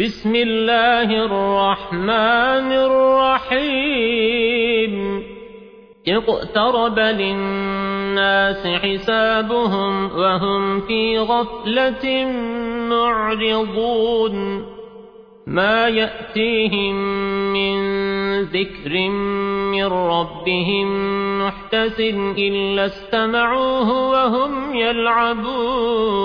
بسم الله الرحمن الرحيم. اقترب للناس حسابهم وهم في غفلة معرضون. ما يأتيهم من ذكر من ربهم محتس إلا استمعوه وهم يلعبون.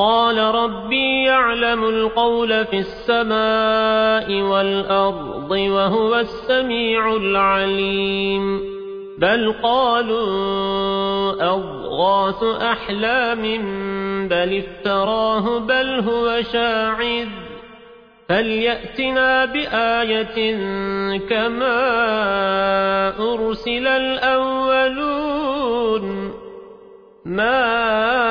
قال ربي يعلم القول في السماء والأرض وهو السميع العليم. بل قالوا أضغاث أحلام بل افتراه بل هو شاعذ فليأتنا بآية كما أرسل الأولون. ما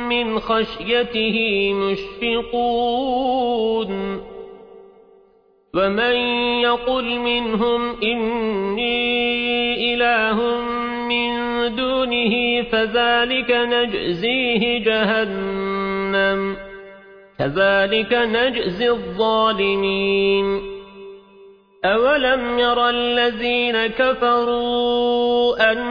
من خشيته مشفقون. ومن يقل منهم إني إله من دونه فذلك نجزيه جهنم كذلك نجزي الظالمين. أولم يرى الذين كفروا أن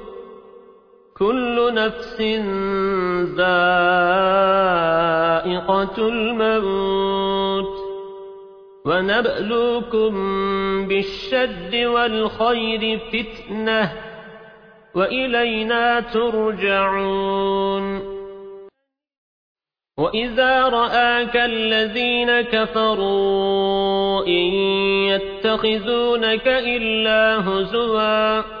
كل نفس ذائقة الموت. ونبلوكم بالشد والخير فتنة وإلينا ترجعون. وإذا رآك الذين كفروا إن يتخذونك إلا هزواً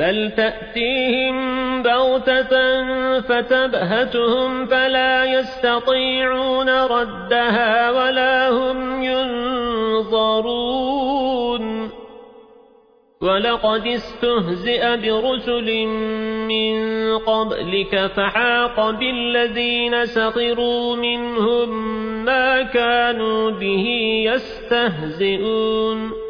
بل تأتيهم بغتة فتبهتهم فلا يستطيعون ردها ولا هم ينظرون ولقد استهزئ برسل من قبلك فحاق بالذين سخروا منهم ما كانوا به يستهزئون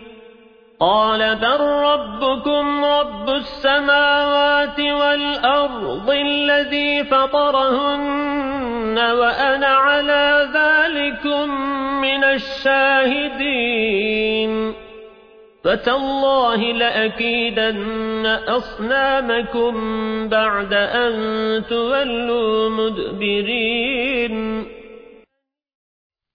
قال بل ربكم رب السماوات والأرض الذي فطرهن وأنا على ذلكم من الشاهدين. فتالله لأكيدن أصنامكم بعد أن تولوا مدبرين.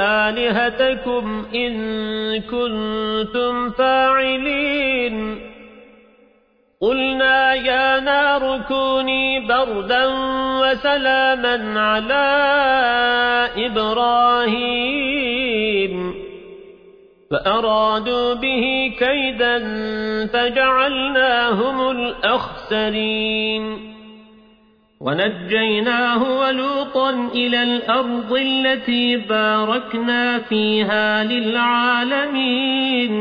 آلهتكم إن كنتم فاعلين. قلنا يا نار كوني بردا وسلاما على إبراهيم. فأرادوا به كيدا فجعلناهم الأخسرين. ونجيناه ولوطا إلى الأرض التي باركنا فيها للعالمين.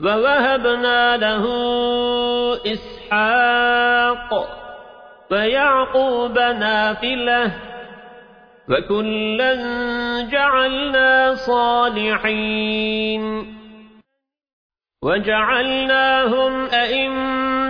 ووهبنا له إسحاق فيعقوب نافله وكلا جعلنا صالحين. وجعلناهم أئمة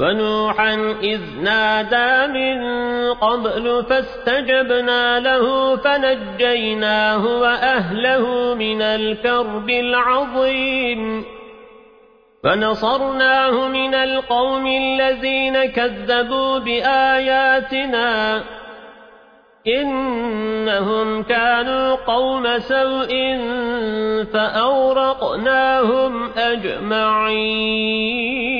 ونوحا إذ نادى من قبل فاستجبنا له فنجيناه وأهله من الكرب العظيم. فنصرناه من القوم الذين كذبوا بآياتنا. إنهم كانوا قوم سوء فأورقناهم أجمعين.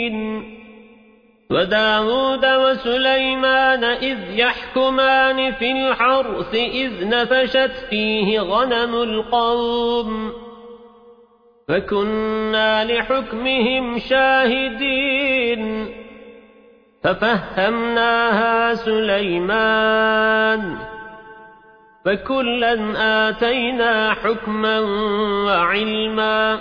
وداود وسليمان إذ يحكمان في الحرث إذ نفشت فيه غنم القوم فكنا لحكمهم شاهدين ففهمناها سليمان فكلا آتينا حكما وعلما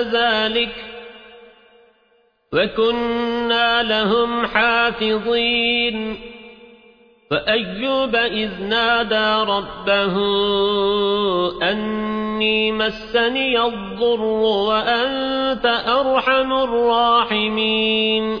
ذلك وكنا لهم حافظين فأيوب إذ نادى ربه أني مسني الضر وأنت أرحم الراحمين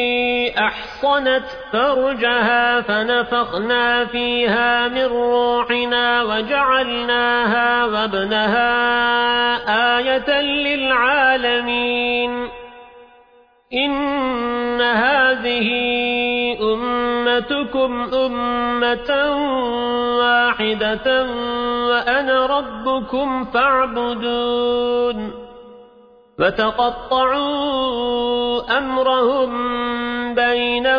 أحصنت فرجها فنفخنا فيها من روحنا وجعلناها وابنها آية للعالمين. إن هذه أمتكم أمة واحدة وأنا ربكم فاعبدون. فتقطعوا أمرهم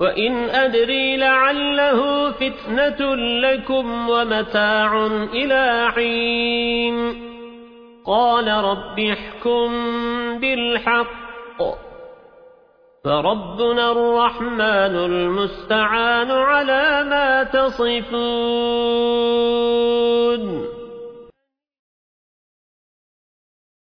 وإن أدري لعله فتنة لكم ومتاع إلى حين قال رب احكم بالحق فربنا الرحمن المستعان على ما تصفون